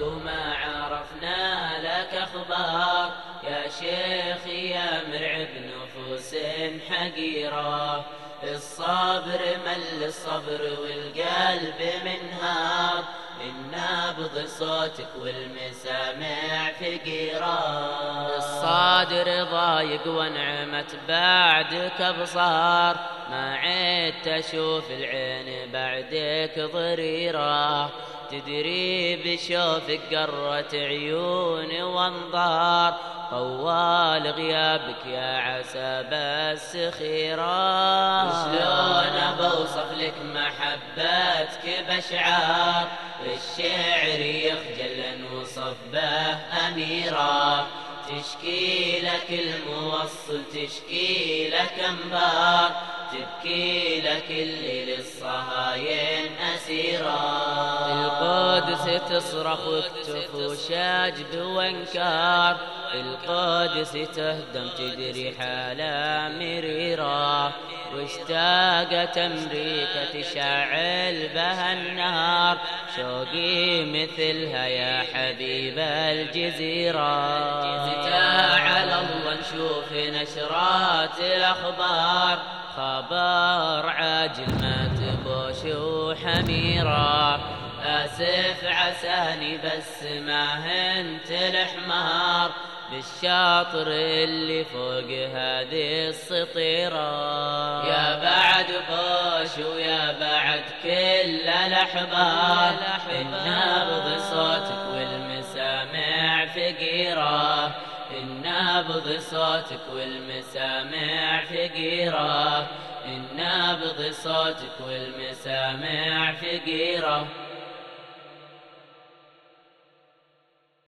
ما عرفنا لك أخبار يا شيخ يا مرعب نفوس حقيرة الصبر مل الصبر والقلب منهار من نبض صوتك والمسامع فقيرة الصادر ضايق وانعمت بعدك أبصار أشوف العين بعدك ضريرة. تدري بشوفك قرت عيوني وانظار. طوال غيابك يا عسى بس خيرا شلون بوصف لك محبتك بشعار الشعر يخجل نوصف به أميرا. تشكي لك الموصل تشكي لك أنبار. تبكي لك اللي للصهاين أسيرا. القدس تصرخ وتكتف شاجب وانكار. القدس تهدم تدري حالة مريرة واشتاقت أمريكا تشعل بها النار شوقي مثلها يا حبيب الجزيرة. تعال الله نشوف نشرات الأخبار. خبر عاجل ما تبوش وحميرة. آسف عساني بس ما هنت الحمار. بالشاطر اللي فوق هذه السطيرة. يا بعد بوش ويا بعد كل الأحبار. النبض صوتك والمسامع فقيرة. النابض صوتك والمسامع فقيرة النابض صوتك والمسامع فقيرة